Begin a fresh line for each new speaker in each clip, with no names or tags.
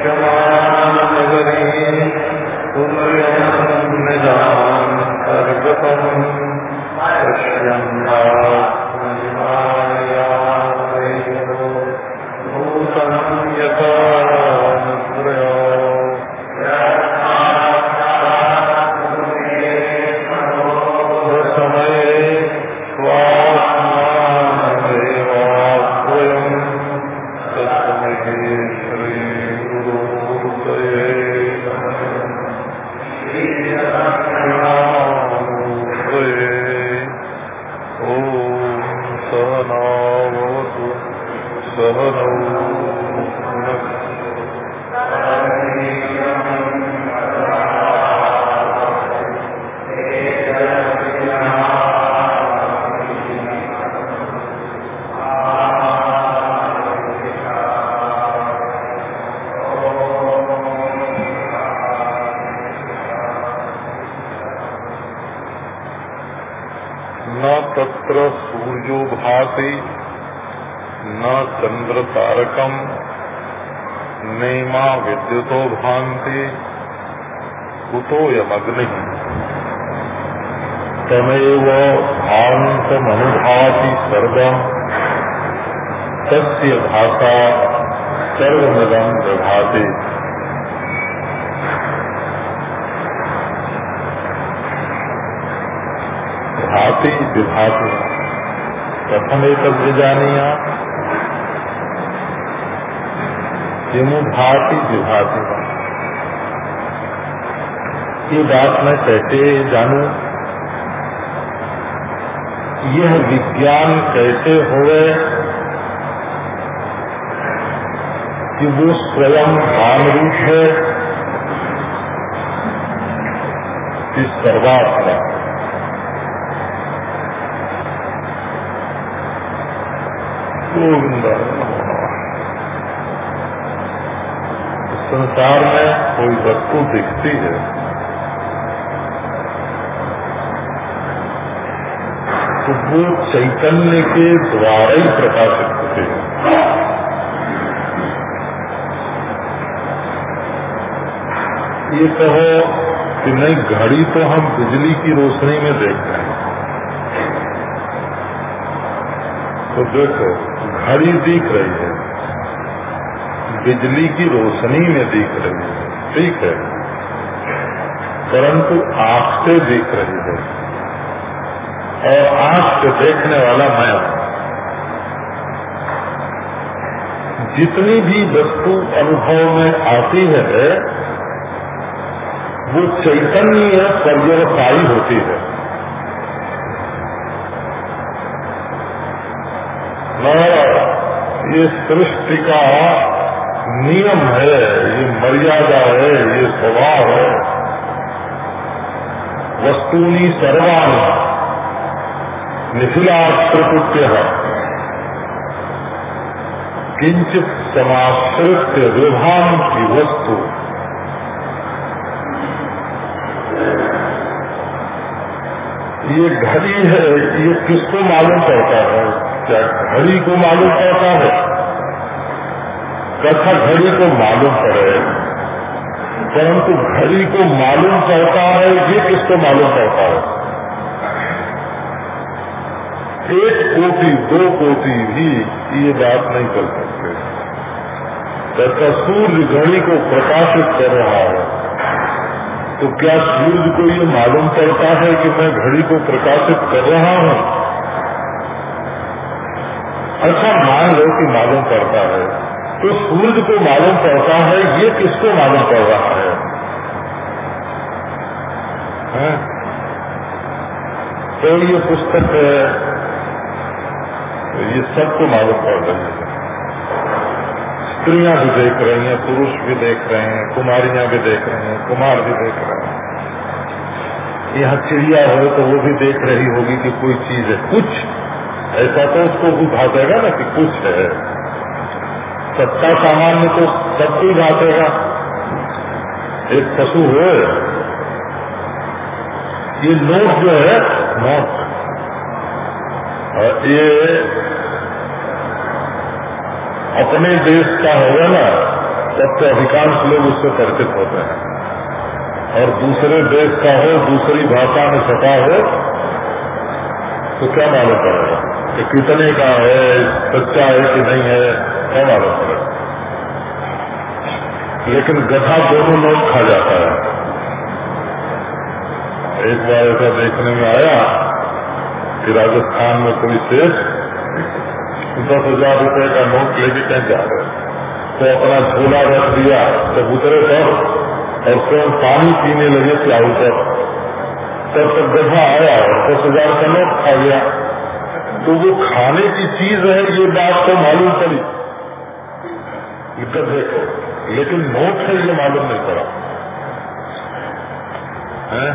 दृश्यमानगरी पुण्यम् निजाम् सर्गतम् पश्यन्नात्मनिमायामेव भूतम् यथा समये स्वात्मानमेवाद्वयम् तस्मै श्रीगुरुमूर्तये श्रीरामूर्तये ॐ सहनावतु सहनौ न तत्र सूर्यो भाति न चंद्र तारकम नेमा विद्युतो भान्ति कुतो यमग्नि तमेव भान्तमनुभाति सर्वम् तस्य भाषा सर्वमिदं विभाति। भाति विभाति। प्रथम एक जानिया किमु भाति, विभाति। ये बात मैं कैसे जानू? यह विज्ञान कैसे होवे? कि वो स्वयं भान रूप है कि सर्वात्मा गोविंद संसार में कोई वस्तु दिखती है। तो वो चैतन्य के द्वारा ही प्रकाशित ये कहो कि नहीं, घड़ी तो हम बिजली की रोशनी में देखते हैं। तो देखो, घड़ी दिख रही है, बिजली की रोशनी में दिख रही है, ठीक है? परंतु आँख से दिख रही है। और आँख से देखने वाला मैं हूँ। जितनी भी वस्तु अनुभव में आती है वो चैतन्य पर्यवसायी होती है। ये सृष्टि का नियम है, ये मर्यादा है, ये स्वभाव है। वस्तूनी सर्वान निखिला है। किंचित समाश्रित विभान की वस्तु। ये घड़ी है, ये किसको मालूम पड़ता है? क्या घड़ी को मालूम पड़ता है? कथा घड़ी को मालूम पड़े। परंतु घड़ी को मालूम पड़ता है, ये किसको मालूम पड़ता है? एक कोटि, दो कोटि भी ये बात नहीं कर सकते। तथा सूर्य घड़ी को प्रकाशित कर रहा है। तो क्या सूर्य को ये मालूम पड़ता है कि मैं घड़ी को प्रकाशित कर रहा हूँ? अच्छा मान लो कि मालूम पड़ता है। तो सूर्य को मालूम पड़ता है ये किसको मालूम पड़ रहा है, है? तो ये पुस्तक है ये सबको मालूम पड़ रही है। स्त्रियाँ भी देख रही हैं, पुरुष भी देख रहे हैं, कुमारियाँ भी देख रहे हैं, कुमार भी देख रहे हैं। यहाँ चिड़िया हो तो वो भी देख रही होगी कि कोई चीज़ है, कुछ। ऐसा तो उसको भी भागेगा ना कि कुछ है। सत्ता सामान्य तो सबको ही भागेगा एक पशु हो। ये नोट जो है, नोट। ये अपने देश का होगा ना, तब तो अधिकांश लोग उससे परिचित होते हैं। और दूसरे देश का हो, दूसरी भाषा में छपा हो तो क्या मालूम पड़ेगा कि कितने का है, सच्चा है कि नहीं है, क्या मालूम पड़ेगा। लेकिन गधा दोनों लोग खा जाता है। एक बार ऐसा देखने में आया कि राजस्थान में कोई सेठ दस हज़ार रुपए का नोट लेके कहीं जा रहे तो अपना झोला रख दिया तो उतरे पर और स्वयं पानी पीने लगे प्याऊ पर। तब तक गधा आया, दस हज़ार का नोट खा गया। तो वो खाने की चीज़ है, ये बात तो मालूम पड़ी। गधे को लेकिन नोट है ये मालूम नहीं पड़ा। है?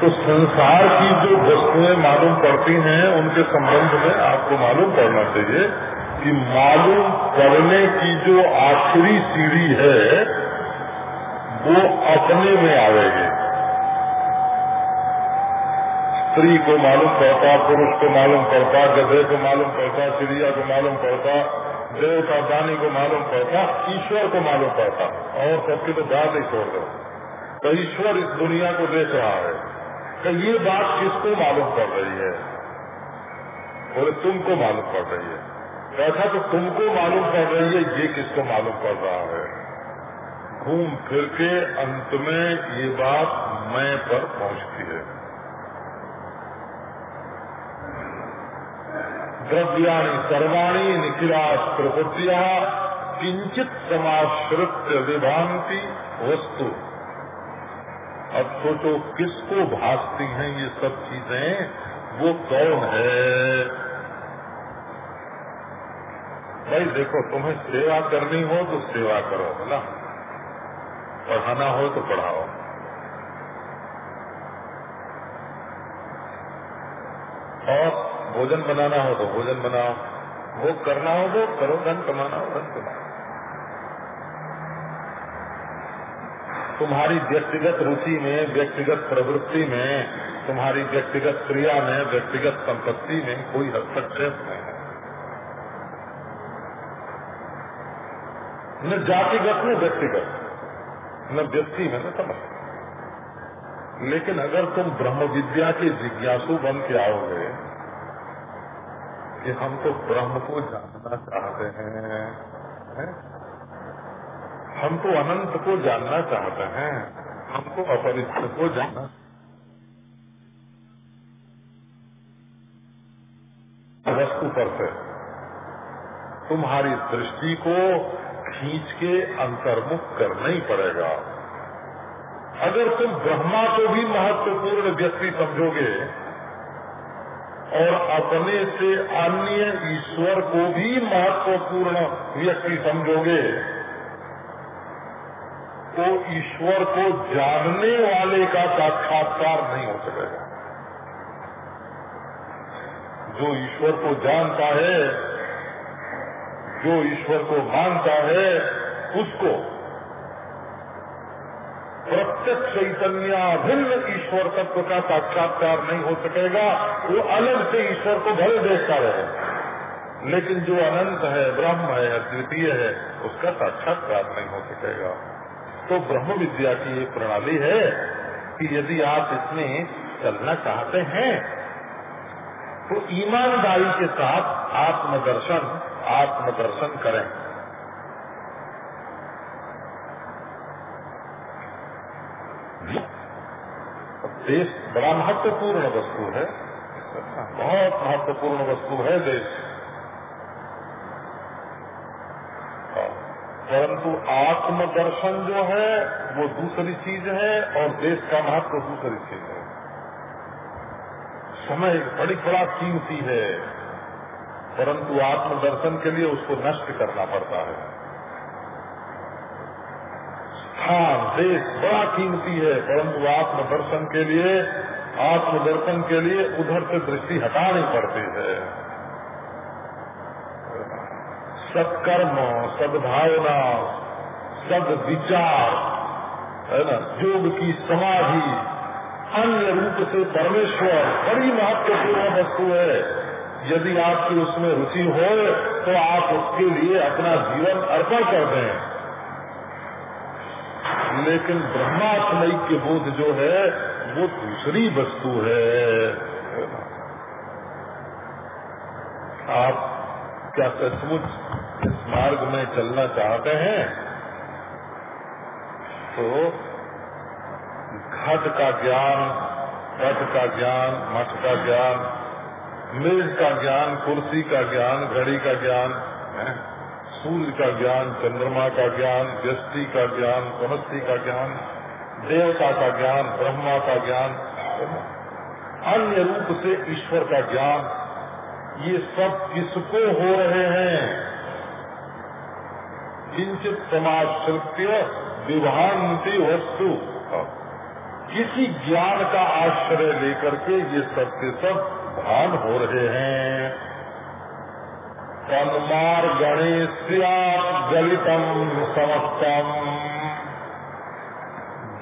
तो संसार की जो वस्तुएँ मालूम पड़ती हैं, उनके संबंध में आपको मालूम पड़ना चाहिए कि मालूम पड़ने की जो आखिरी सीढ़ी है, वो अपने में आवेगी। स्त्री को मालूम पड़ता, पुरुष को मालूम पड़ता, गधे को मालूम पड़ता, चिड़िया को मालूम पड़ता, देवता दानी को मालूम पड़ता, ईश्वर को मालूम पड़ता। और सबके तो बात ही छोड़ दो। तो ईश्वर इस दुनिया को देख रहा है। कि ये बात किसको मालूम पड़ रही है? बोले, तुमको मालूम पड़ रही है। ऐसा तो तुमको मालूम पड़ रही है, ये किसको मालूम पड़ रहा है? घूम फिर के अंत में ये बात मैं पर पहुँचती है। द्रव्याणी सर्वाणी निखिला प्रकृतिया किंचित समाश्रित विभांति वस्तु। अब सोचो किसको भासती हैं ये सब चीज़ें? वो कौन है? भाई देखो, तुम्हें सेवा करनी हो तो सेवा करो, है ना? पढ़ाना हो तो पढ़ाओ। और भोजन बनाना हो तो भोजन बनाओ। भोग करना हो वो करो, धन कमाना हो, धन कमाओ। तुम्हारी व्यक्तिगत रुचि में, व्यक्तिगत प्रवृत्ति में, तुम्हारी व्यक्तिगत क्रिया में, व्यक्तिगत संपत्ति में कोई हस्तक्षेप नहीं है। न जातिगत, न व्यक्तिगत। न व्यक्ति में न समझ लेकिन अगर तुम ब्रह्म विद्या के जिज्ञासु बन के आओगे कि हम तो ब्रह्म को जानना चाहते हैं, है? हम तो अनंत को जानना चाहते हैं, हमको अपरिचित को जानना वस्तु पर से, तुम्हारी दृष्टि को खींच के अंतर्मुख करना ही पड़ेगा। अगर तुम ब्रह्मा को भी महत्वपूर्ण व्यक्ति समझोगे और अपने से अन्य ईश्वर को भी महत्वपूर्ण व्यक्ति समझोगे तो ईश्वर को जानने वाले का साक्षात्कार नहीं हो सकेगा। जो ईश्वर को जानता है, जो ईश्वर को मानता है, उसको प्रत्यक्ष चैतन्य भिन्न ईश्वर तत्व का साक्षात्कार नहीं हो सकेगा। वो अलग से ईश्वर को भले देखता रहे, लेकिन जो अनंत है, ब्रह्म है, अद्वितीय है, उसका साक्षात्कार नहीं हो सकेगा। तो ब्रह्म विद्या की एक प्रणाली है कि यदि आप इसमें चलना चाहते हैं तो ईमानदारी के साथ आत्मदर्शन आत्मदर्शन करें। देश बड़ा महत्वपूर्ण वस्तु है। बहुत महत्वपूर्ण वस्तु है देश। परंतु आत्मदर्शन जो है, वो दूसरी चीज़ है और देश का महत्व दूसरी चीज़ है। समय बड़ी बड़ा कीमती है, परंतु आत्मदर्शन के लिए उसको नष्ट करना पड़ता है। स्थान, देश बड़ा कीमती है, परंतु आत्मदर्शन के लिए, आत्मदर्शन के लिए उधर से दृष्टि हटानी पड़ती है। सत्कर्म, सद्भावना सद विचार है ना? योग की समाधि, अन्य रूप से परमेश्वर, बड़ी महत्वपूर्ण वस्तु है। यदि आपकी उसमें रुचि हो तो आप उसके लिए अपना जीवन अर्पण कर दें। लेकिन ब्रह्मात्मय के बोध जो है, वो दूसरी वस्तु है। आप क्या सचमुच मार्ग में चलना चाहते हैं तो घट का ज्ञान पट का ज्ञान मठ का ज्ञान मेज का ज्ञान कुर्सी का ज्ञान घड़ी का ज्ञान सूर्य का ज्ञान चंद्रमा का ज्ञान व्यस्ति का ज्ञान समस्ती का ज्ञान देवता का ज्ञान ब्रह्मा का ज्ञान अन्य रूप से ईश्वर का ज्ञान ये सब किसको हो रहे हैं किंचित समाश्रित्य विभांति वस्तु किसी ज्ञान का आश्रय लेकर के ये सब के सब भान हो रहे हैं। तन्मार गणेश गलितम समस्तम।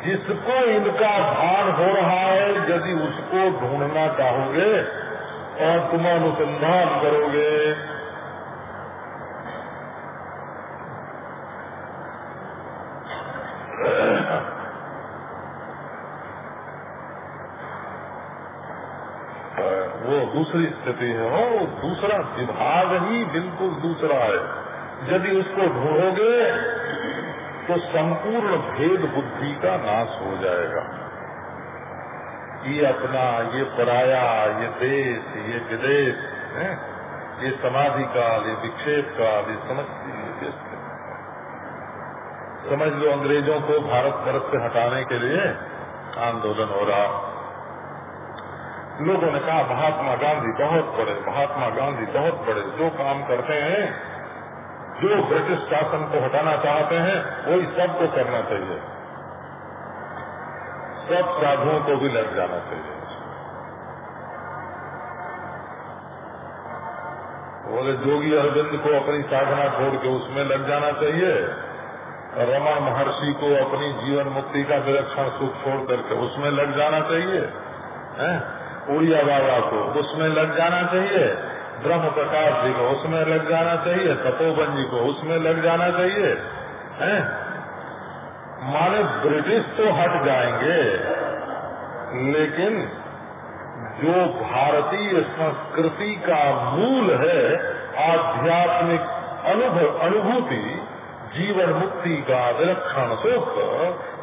जिसको इनका भान हो रहा है, यदि उसको ढूंढना चाहोगे और तुम अनुसंधान करोगे। वो दूसरी स्थिति है वो दूसरा विभाग ही बिल्कुल दूसरा है। यदि उसको ढूंढोगे तो संपूर्ण भेद बुद्धि का नाश हो जाएगा। ये अपना, ये पराया, ये देश, ये विदेश ये समाधि काल, ये विक्षेप काल, ये समझती समझ लो अंग्रेज़ों को भारत वर्ष से हटाने के लिए आंदोलन हो रहा। लोगों ने कहा, महात्मा गांधी बहुत बड़े, महात्मा गांधी बहुत बड़े, जो काम करते हैं, जो ब्रिटिश शासन को हटाना चाहते हैं, वही सबको करना चाहिए। सब साधुओं को भी लग जाना चाहिए। बोले, जोगी अरविंद को अपनी साधना छोड़ के उसमें लग जाना चाहिए। रमन महर्षि को अपनी जीवन मुक्ति का विलक्षण सुख छोड़ करके उसमें लग जाना चाहिए, है? उड़िया बाबा को उसमें लग जाना चाहिए ब्रह्म प्रकाश जी को उसमें लग जाना चाहिए, तपोवन जी को उसमें लग जाना चाहिए, हैं? माने ब्रिटिश तो हट जाएँगे, लेकिन जो भारतीय संस्कृति का मूल है आध्यात्मिक अनुभूति जीवन मुक्ति का विलक्षण सुख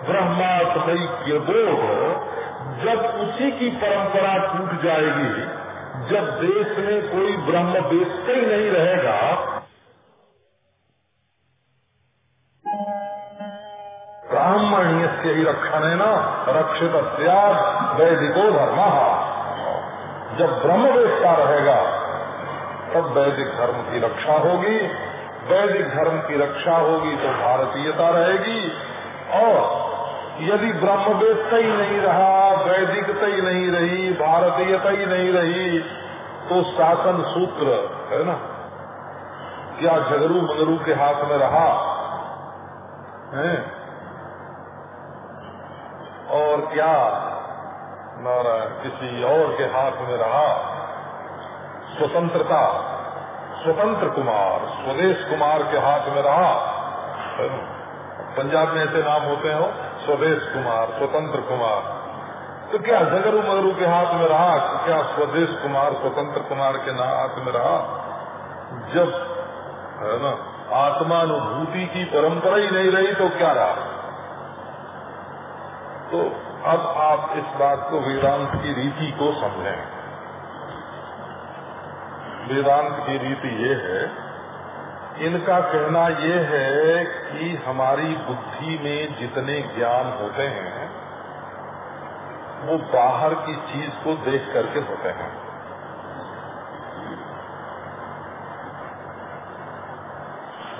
ब्रह्मात्मय बोध, जब उसी की परंपरा टूट जाएगी, जब देश में कोई ब्रह्म बेचते ही नहीं रहेगा। ब्राह्मण्य से ही रक्षण है न रक्षित वैदिको धर्म। जब ब्रह्म बेचता रहेगा, तब वैदिक धर्म की रक्षा होगी। वैदिक धर्म की रक्षा होगी तो भारतीयता रहेगी। और यदि ब्रह्मवेदता ही नहीं रहा वैदिकता ही नहीं रही, भारतीयता ही नहीं रही तो शासन सूत्र, है ना? क्या झगरू मगरू के हाथ में रहा? है? और क्या नारायण किसी और के हाथ में रहा? स्वतंत्रता स्वतंत्र कुमार, स्वदेश कुमार के हाथ में रहा। पंजाब में ऐसे नाम होते हो, स्वदेश कुमार, स्वतंत्र कुमार। तो क्या जगरू मगरू के हाथ में रहा? क्या स्वदेश कुमार, स्वतंत्र कुमार के हाथ में रहा? जब, है ना, आत्मानुभूति की परंपरा ही नहीं रही तो क्या रहा? तो अब आप इस बात को वेदांत की रीति को समझें। वेदांत की रीति ये है, इनका कहना ये है कि हमारी बुद्धि में जितने ज्ञान होते हैं, वो बाहर की चीज़ को देख करके होते हैं।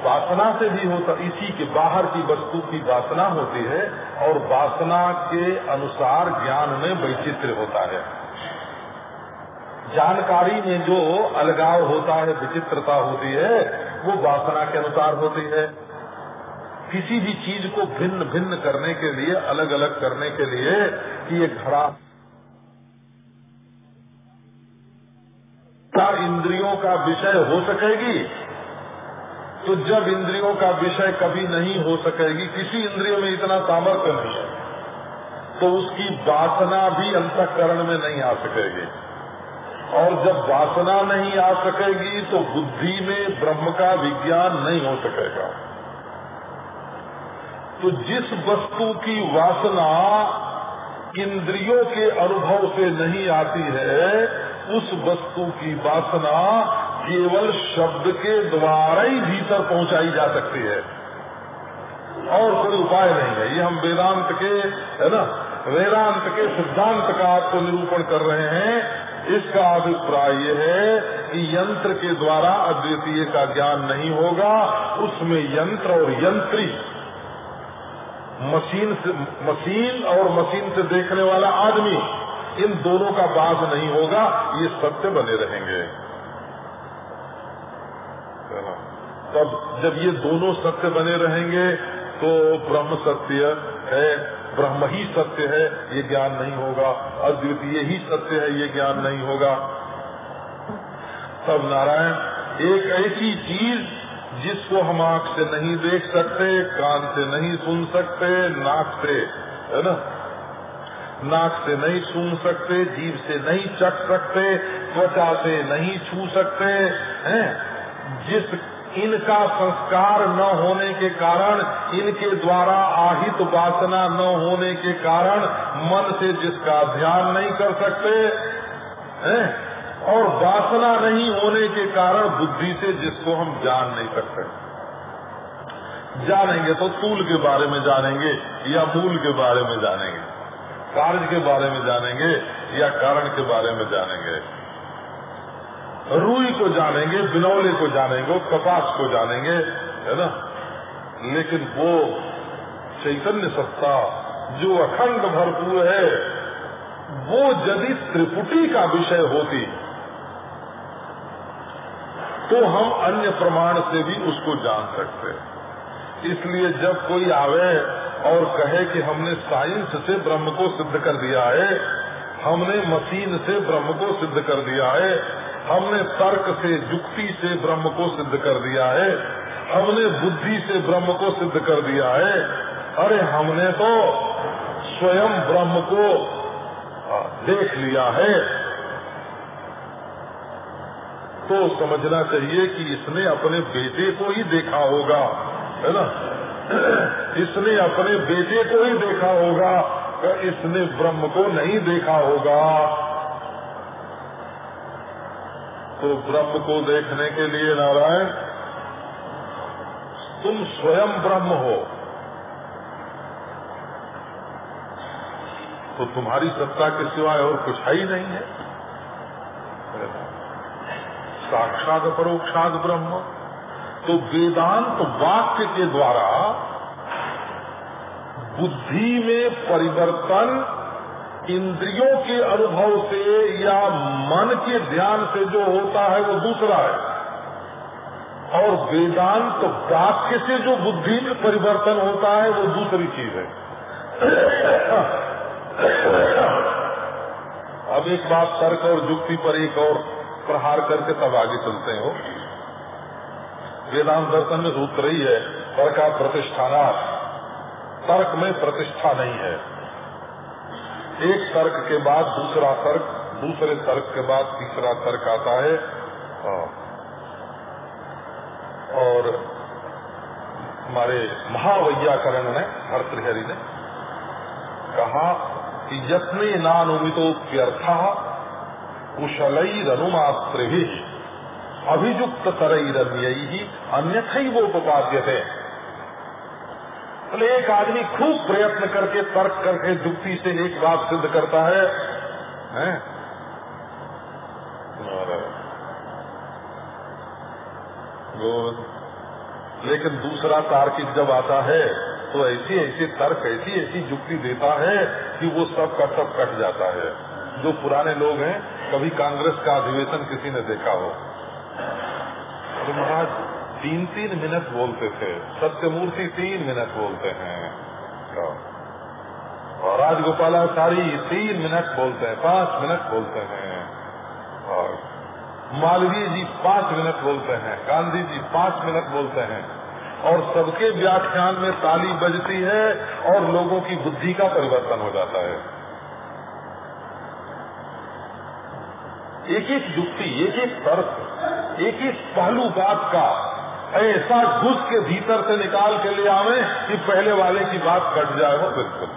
वासना से भी होता, इसी के बाहर की वस्तु की वासना होती है और वासना के अनुसार ज्ञान में वैचित्र होता है। जानकारी में जो अलगाव होता है, विचित्रता होती है, वो वासना के अनुसार होती है। किसी भी चीज़ को भिन्न भिन्न करने के लिए, अलग अलग करने के लिए कि ये घड़ा इंद्रियों का विषय हो सकेगी तो जब इंद्रियों का विषय कभी नहीं हो सकेगी, किसी इंद्रियों में इतना सामर्थ्य नहीं है तो उसकी वासना भी अंतकरण में नहीं आ सकेगी। और जब वासना नहीं आ सकेगी तो बुद्धि में ब्रह्म का विज्ञान नहीं हो सकेगा। तो जिस वस्तु की वासना इंद्रियों के अनुभव से नहीं आती है, उस वस्तु की वासना केवल शब्द के द्वारा ही भीतर पहुंचाई जा सकती है। और कोई उपाय नहीं है। ये हम वेदांत के, है ना, वेदांत के सिद्धांत का आपको निरूपण कर रहे हैं। इसका अभिप्राय यह है कि यंत्र के द्वारा अद्वितीय का ज्ञान नहीं होगा। उसमें यंत्र और यंत्री, मशीन से, मशीन और मशीन से देखने वाला आदमी, इन दोनों का बाध नहीं होगा, ये सत्य बने रहेंगे। तब जब ये दोनों सत्य बने रहेंगे तो ब्रह्म सत्य है। ब्रह्म ही सत्य है, ये ज्ञान नहीं होगा। अद्वितीय ही सत्य है, ये ज्ञान नहीं होगा। तब नारायण, एक ऐसी चीज़ जिसको हम आँख से नहीं देख सकते, कान से नहीं सुन सकते, नाक से, है ना? नाक से नहीं सुन सकते जीव से नहीं चख सकते, त्वचा से नहीं छू सकते, हैं? जिस इनका संस्कार न होने के कारण, इनके द्वारा आहित वासना न होने के कारण मन से जिसका ध्यान नहीं कर सकते, हैं? और वासना नहीं होने के कारण बुद्धि से जिसको हम जान नहीं सकते। जानेंगे तो तूल के बारे में जानेंगे या मूल के बारे में जानेंगे, कार्य के बारे में जानेंगे या कारण के बारे में जानेंगे। रूई को जानेंगे, बिनौले को जानेंगे कपास को जानेंगे, है ना? लेकिन वो चैतन्य सत्ता जो अखंड भरपूर है, वो यदि त्रिपुटी का विषय होती तो हम अन्य प्रमाण से भी उसको जान सकते इसलिए जब कोई आवे और कहे कि हमने साइंस से ब्रह्म को सिद्ध कर दिया है, हमने मशीन से ब्रह्म को सिद्ध कर दिया है हमने तर्क से, युक्ति से ब्रह्म को सिद्ध कर दिया है। हमने बुद्धि से ब्रह्म को सिद्ध कर दिया है। अरे हमने तो स्वयं ब्रह्म को देख लिया है। तो समझना चाहिए कि इसने अपने बेटे को ही देखा होगा, है ना? इसने अपने बेटे को ही देखा होगा इसने ब्रह्म को नहीं देखा होगा। तो ब्रह्म को देखने के लिए नारायण, तुम स्वयं ब्रह्म हो। तो तुम्हारी सत्ता के सिवाय और कुछ है ही नहीं है। साक्षात परोक्षात ब्रह्म। तो वेदांत वाक्य के द्वारा बुद्धि में परिवर्तन इंद्रियों के अनुभव से या मन के ध्यान से जो होता है वो दूसरा है। और वेदांत वाक्य से जो बुद्धि में परिवर्तन होता है, वो दूसरी चीज़ है। अब एक बात तर्क और युक्ति पर एक और प्रहार करके तब आगे चलते हो वेदांत दर्शन में सूत्र ही है तर्क प्रतिष्ठाना तर्क में प्रतिष्ठा नहीं है। एक तर्क के बाद दूसरा तर्क, दूसरे तर्क के बाद तीसरा तर्क आता है। और हमारे महावैयाकरण ने भर्तृहरि ने कहा कि यत्ने नानुमितोप्यर्थ कुशलई रनुमात्र ही अभियुक्त तरई ही अन्यथा ही वो उपाद्य थे बोले एक आदमी खूब प्रयत्न करके तर्क करके युक्ति से एक बात सिद्ध करता है, है? लेकिन दूसरा तार्किक जब आता है तो ऐसी ऐसी तर्क ऐसी ऐसी युक्ति देता है कि वो सब का सब कट जाता है जो पुराने लोग हैं कभी कांग्रेस का अधिवेशन किसी ने देखा हो तो महाराज तीन तीन मिनट बोलते थे। सत्यमूर्ति तीन मिनट बोलते हैं। और राजगोपालाचारी तीन मिनट बोलते हैं, पाँच मिनट बोलते हैं। और मालवीय जी पाँच मिनट बोलते हैं, गांधी जी पाँच मिनट बोलते हैं। और सबके व्याख्यान में ताली बजती है और लोगों की बुद्धि का परिवर्तन हो जाता है। एक एक युक्ति एक एक तर्क एक एक पहलू बात का ऐसा घुस के भीतर से निकाल के ले आवे कि पहले वाले की बात कट जाए हो बिल्कुल।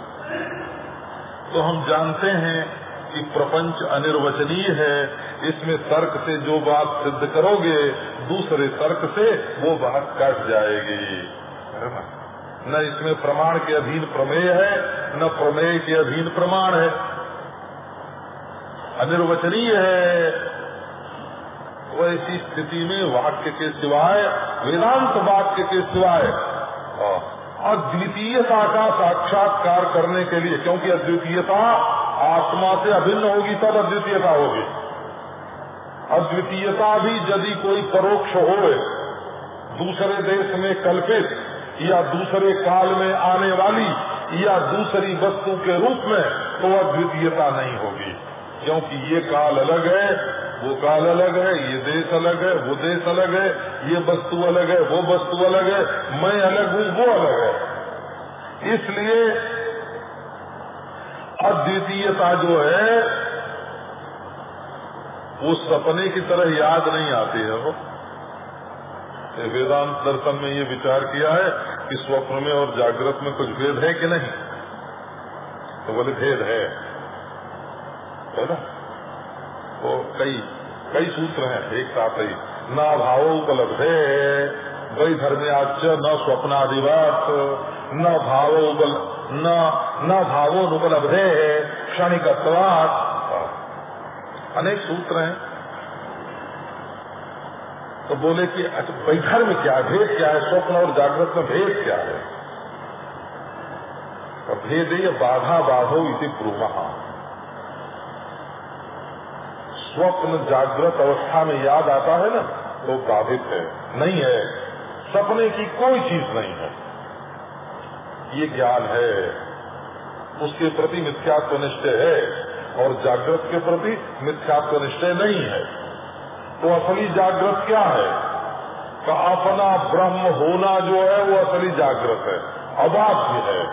तो हम जानते हैं कि प्रपंच अनिर्वचनीय है, इसमें तर्क से जो बात सिद्ध करोगे, दूसरे तर्क से वो बात कट जाएगी। है न इसमें प्रमाण के अधीन प्रमेय है, न प्रमेय के अधीन प्रमाण है। अनिर्वचनीय है वैसी स्थिति में वाक्य के सिवाय, वेदांत वाक्य के सिवाय अद्वितीयता का साक्षात्कार करने के लिए, क्योंकि अद्वितीयता आत्मा से अभिन्न होगी, तब अद्वितीयता होगी। अद्वितीयता भी यदि कोई परोक्ष हो दूसरे देश में कल्पित, या दूसरे काल में आने वाली, या दूसरी वस्तु के रूप में तो अद्वितीयता नहीं होगी, क्योंकि ये काल अलग है वो काल अलग है, ये देश अलग है, वो देश अलग है, ये वस्तु अलग है, वो वस्तु अलग है, मैं अलग हूँ, वो अलग है। इसलिए अद्वितीयता जो है, वो सपने की तरह याद नहीं आती है वो। वेदांत दर्शन में ये विचार किया है कि स्वप्न में और जागृत में कुछ भेद है कि नहीं? तो बोले भेद है। है ना? वो कई कई सूत्र हैं, एक साथ ही। न भाव उपलब्ध वही धर्म्याच न स्वप्नादिवत, न भाव न न भावो है क्षणिक अनेक सूत्र हैं। तो बोले कि अच्छा वैधर्म क्या है? भेद क्या है? स्वप्न और जागृत में भेद क्या है? तो भेद ये बाधा बाधो इति ब्रूमहा स्वप्न जागृत अवस्था में याद आता है ना तो बाधित है। नहीं है। सपने की कोई चीज़ नहीं है। ये ज्ञान है। उसके प्रति मिथ्यात्व निश्चय है और जागृत के प्रति मिथ्यात्व निश्चय नहीं है। तो असली जागृत क्या है? तो अपना ब्रह्म होना जो है वो असली जागृत है। अबाध्य है,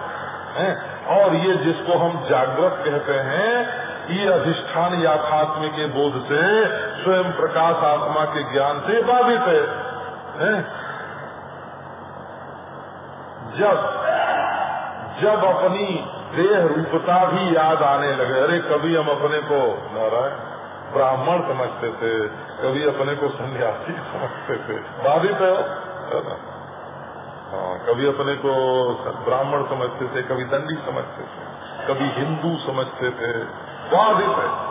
है? और ये जिसको हम जागृत कहते हैं ये अधिष्ठान याथात्म के बोध से स्वयं प्रकाश आत्मा के ज्ञान से बाधित है, है? जब जब अपनी देह रूपता भी याद आने लगे अरे कभी हम अपने को नारायण ब्राह्मण समझते थे कभी अपने को सन्यासी समझते थे बाधित है हाँ कभी अपने को ब्राह्मण समझते थे कभी दंडी समझते थे कभी हिंदू समझते थे बाधित है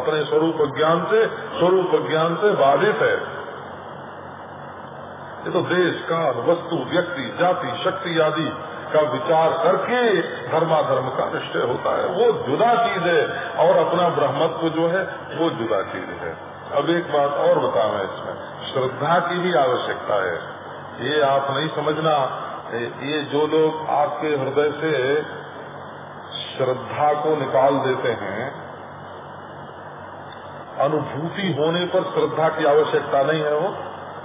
अपने स्वरूप ज्ञान से, स्वरूप ज्ञान से बाधित है ये तो देश काल वस्तु, व्यक्ति, जाति, शक्ति आदि का विचार करके धर्माधर्म का निश्चय होता है। वो जुदा चीज़ है और अपना ब्रह्मत्व जो है, वो जुदा चीज़ है। अब एक बात और बताना इसमें। श्रद्धा की भी आवश्यकता है। ये आप नहीं समझना, ये जो लोग आपके हृदय से श्रद्धा को निकाल देते हैं, अनुभूति होने पर श्रद्धा की आवश्यकता नहीं है वो।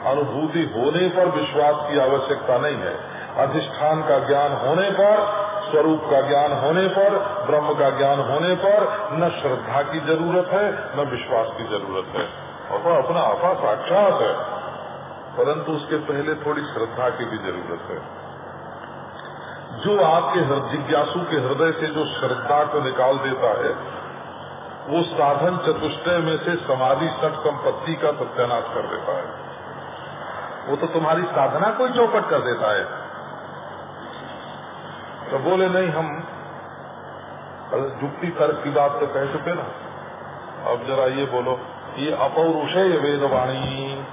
अनुभूति होने पर विश्वास की आवश्यकता नहीं है। अधिष्ठान का ज्ञान होने पर, स्वरूप का ज्ञान होने पर, ब्रह्म का ज्ञान होने पर न श्रद्धा की ज़रूरत है, न विश्वास की ज़रूरत है। और वह अपना आपा साक्षात है, परंतु उसके पहले थोड़ी श्रद्धा की भी ज़रूरत है। जो आपके जिज्ञासु के हृदय से जो श्रद्धा को निकाल देता है, वो साधन चतुष्टय में से समाधि सट संपत्ति का सत्यानाश कर देता है। वो तो तुम्हारी साधना को ही चौपट कर देता है। तो बोले, नहीं, हम जुक्ति तर्क की बात तो कह चुके ना। अब जरा ये बोलो, ये अपौरुषेय वेदवाणी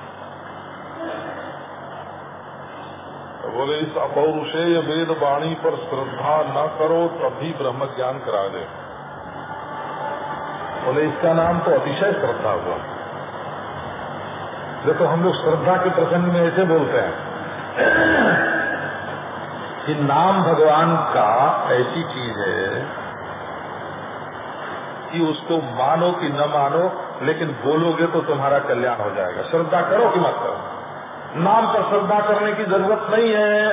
तो बोले, इस अपौरुषेय वेद वाणी पर श्रद्धा न करो, तभी ब्रह्म ज्ञान करा दे। बोले, इसका नाम तो अतिशय श्रद्धा हुआ। देखो, हम लोग श्रद्धा के प्रसंग में ऐसे बोलते हैं कि नाम भगवान का ऐसी चीज़ है कि उसको मानो कि न मानो, लेकिन बोलोगे तो तुम्हारा कल्याण हो जाएगा। श्रद्धा करो कि मत करो। नाम पर श्रद्धा करने की ज़रूरत नहीं है।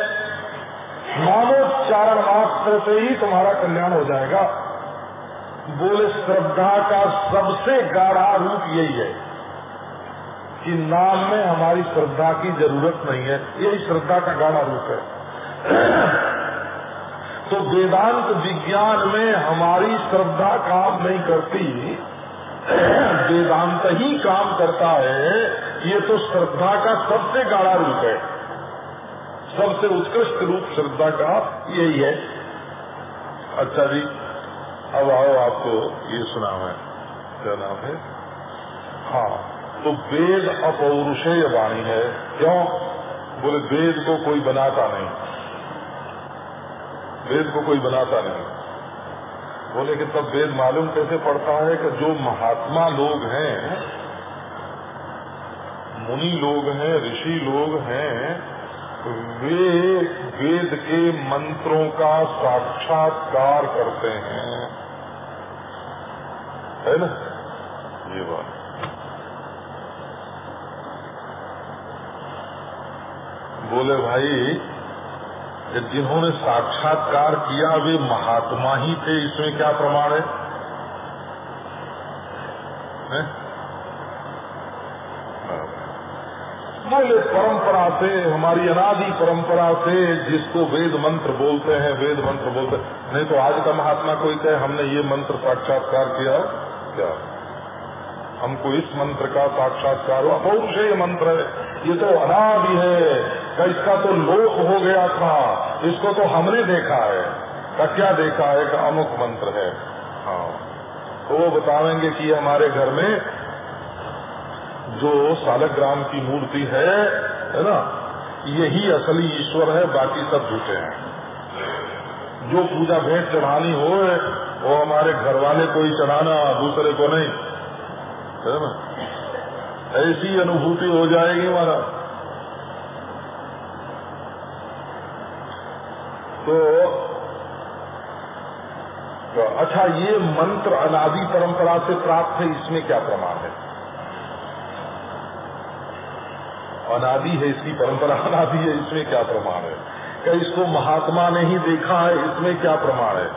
नामोच्चारण मात्र से ही तुम्हारा कल्याण हो जाएगा। बोले, श्रद्धा का सबसे गाढ़ा रूप यही है कि नाम में हमारी श्रद्धा की ज़रूरत नहीं है। यही श्रद्धा का गाढ़ा रूप है। तो वेदांत विज्ञान में हमारी श्रद्धा काम नहीं करती। वेदांत ही काम करता है। ये तो श्रद्धा का सबसे गाढ़ा रूप है। सबसे उत्कृष्ट रूप श्रद्धा का यही है। अच्छा जी, अब आओ आपको ये सुना है क्या नाम है? हाँ तो वेद अपौरुषेय वाणी है। क्यों? बोले, वेद को कोई बनाता नहीं। वेद को कोई बनाता नहीं। बोले कि तब वेद मालूम कैसे पड़ता है कि जो महात्मा लोग हैं मुनि लोग हैं ऋषि लोग हैं वे वेद के मंत्रों का साक्षात्कार करते हैं। है ना? ये बात। बोले भाई जिन्होंने साक्षात्कार किया वे महात्मा ही थे इसमें क्या प्रमाण है, है? बोले परंपरा से, हमारी अनादि परंपरा से जिसको वेद मंत्र बोलते हैं, वेद मंत्र बोलते नहीं तो आज का महात्मा कोई कहे, हमने ये मंत्र साक्षात्कार किया, क्या? हमको इस मंत्र का साक्षात्कार हुआ। पौरुषेय मंत्र है। ये तो अनादि है। का इसका तो लोक हो गया था? इसको तो हमने देखा है। का क्या देखा है? का अमुक मंत्र है। हाँ। तो वो बतावेंगे कि हमारे घर में जो सालग्राम की मूर्ति है है ना? यही असली ईश्वर है बाकी सब झूठे हैं। जो पूजा भेंट चढ़ानी हो वो हमारे घर वाले को ही चढ़ाना दूसरे को नहीं। है ना? ऐसी अनुभूति हो जाएगी हमारा तो, तो अच्छा ये मंत्र अनादि परंपरा से प्राप्त है इसमें क्या प्रमाण है? अनादि है, इसकी परंपरा अनादि है, इसमें क्या प्रमाण है? क्या इसको महात्मा ने ही देखा है, इसमें क्या प्रमाण है?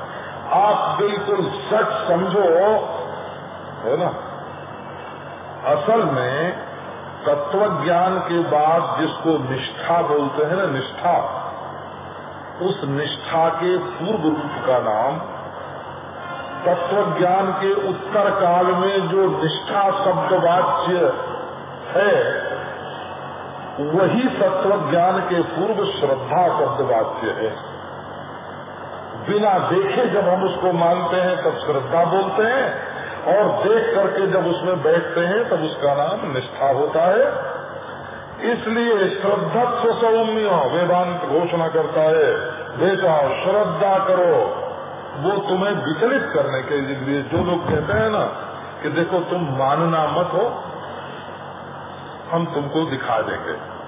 आप बिल्कुल सच समझो, है ना? असल में तत्व ज्ञान के बाद जिसको निष्ठा बोलते हैं ना, निष्ठा, उस निष्ठा के पूर्व रूप का नाम तत्व ज्ञान के उत्तर काल में जो निष्ठा शब्द वाच्य है वही तत्व ज्ञान के पूर्व श्रद्धा शब्द वाच्य है। बिना देखे जब हम उसको मानते हैं, तब श्रद्धा बोलते हैं, और देख करके जब उसमें बैठते हैं, तब उसका नाम निष्ठा होता है। इसलिए श्रद्धत्व सौम्य वेदांत घोषणा करता है, बेटा, श्रद्धा करो। वो तुम्हें विचलित करने के लिए, जो लोग कहते हैं ना, कि देखो तुम मानना मत हो हम तुमको दिखा देंगे।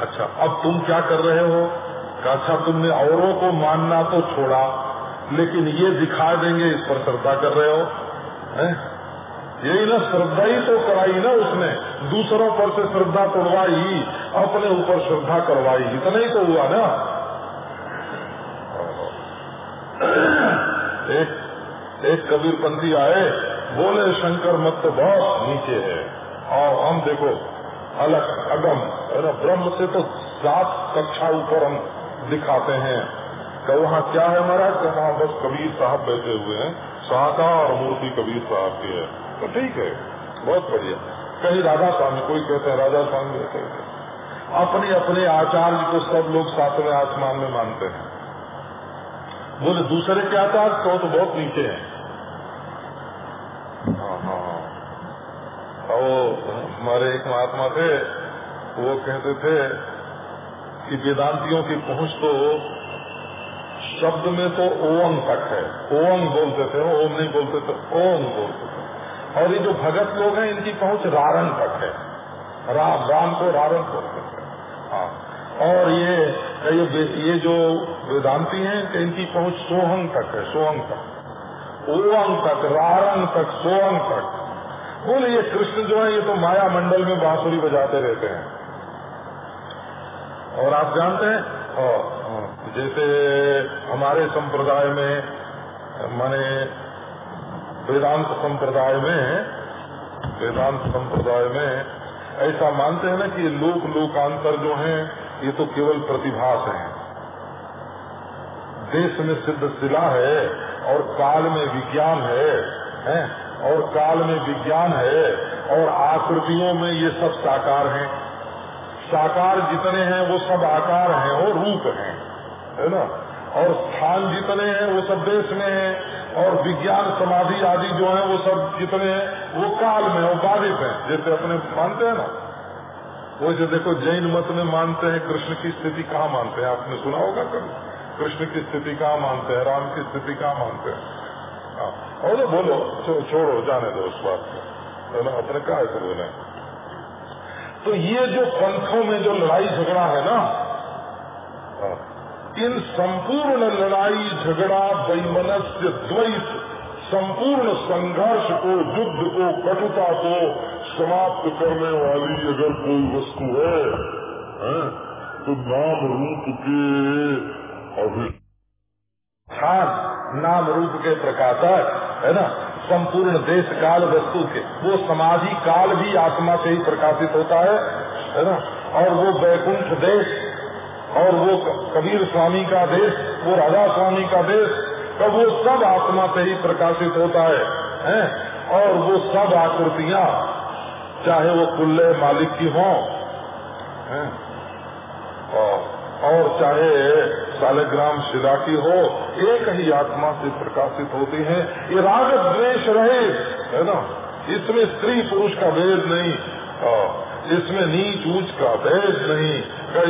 अच्छा अब तुम क्या कर रहे हो? अच्छा तुमने औरों को मानना तो छोड़ा, लेकिन ये दिखा देंगे, इस पर श्रद्धा कर रहे हो? है? यही ना, श्रद्धा ही तो कराई ना उसने। दूसरों पर से श्रद्धा तोड़वाई, अपने ऊपर श्रद्धा करवाई। इतना ही तो हुआ ना। एक एक कबीरपंथी आए, बोले, शंकर मत तो बहुत नीचे है। और हम देखो अलग अगम ना ब्रह्म से तो सात कक्षा ऊपर हम दिखाते हैं। कि वहाँ क्या है महाराज? वहाँ बस कबीर साहब बैठे हुए हैं। साकार मूर्ति कबीर साहब की है। तो ठीक है बहुत बढ़िया। कहीं राधा स्वामी कोई कहते हैं राधा स्वामी कहते हैं। अपने अपने आचार्य को सब लोग सातवें आसमान में मानते हैं। बोले दूसरे के आचार्य तो, तो बहुत नीचे हैं हाँ हाँ वो हमारे एक महात्मा थे, वो कहते थे कि वेदांतियों की पहुँच तो शब्द में तो ओम तक है। ओम बोलते थे ओम नहीं बोलते थे ओम बोलते थे। और ये जो भगत लोग हैं, इनकी पहुँच रारण तक है। राम राम को रारण बोलते थे। हाँ। और ये ये ये जो वेदांती हैं, इनकी पहुँच सोहंग तक है, सोहंग तक। ओवंग तक रारंग तक सोअंग तक। बोले ये कृष्ण जो है ये तो माया मंडल में बांसुरी बजाते रहते हैं। और आप जानते हैं और जैसे हमारे संप्रदाय में माने वेदांत संप्रदाय में वेदांत संप्रदाय में ऐसा मानते हैं ना कि लोक लोकांतर जो हैं ये तो केवल प्रतिभास हैं। देश में सिद्ध शिला है और काल में विज्ञान है, है? और काल में विज्ञान है और आकृतियों में ये सब साकार हैं। साकार जितने हैं, वो सब आकार हैं और रूप हैं, है ना? और स्थान जितने हैं, वो सब देश में हैं और विज्ञान, समाधि आदि जो है, वो सब जितने हैं, वो काल में और बाधित हैं। जैसे अपने मानते हैं ना? वो जो देखो, जैन मत में मानते हैं, कृष्ण की स्थिति कहाँ मानते हैं? आपने सुना होगा कभी? कृष्ण की स्थिति कहाँ मानते हैं? राम की स्थिति कहाँ मानते हैं? और बोलो छोड़ो जाने दो उस बात को तो अपने कहा ऐसे बोले तो ये जो पंथों में जो लड़ाई झगड़ा है ना हाँ, इन संपूर्ण लड़ाई झगड़ा वैमनस्य द्वैत संपूर्ण संघर्ष को युद्ध को कटुता को समाप्त करने वाली अगर कोई वस्तु है, है तो नाम रूप के अभिष्ठान नाम रूप के प्रकाशक है ना? संपूर्ण देश काल वस्तु के, वो समाधि काल भी आत्मा से ही प्रकाशित होता है है ना? और वो वैकुंठ देश, और वो कबीर स्वामी का देश, वो राजा स्वामी का देश तो वो सब आत्मा से ही प्रकाशित होता है, हैं? और वो सब आकृतियाँ, चाहे वो कुल्ले मालिक की हों और चाहे सालग्राम शिला की हो, एक ही आत्मा से प्रकाशित होती है। ये राग द्वेष रहे है ना? इसमें स्त्री पुरुष का भेद नहीं इसमें नीच ऊंच का भेद नहीं।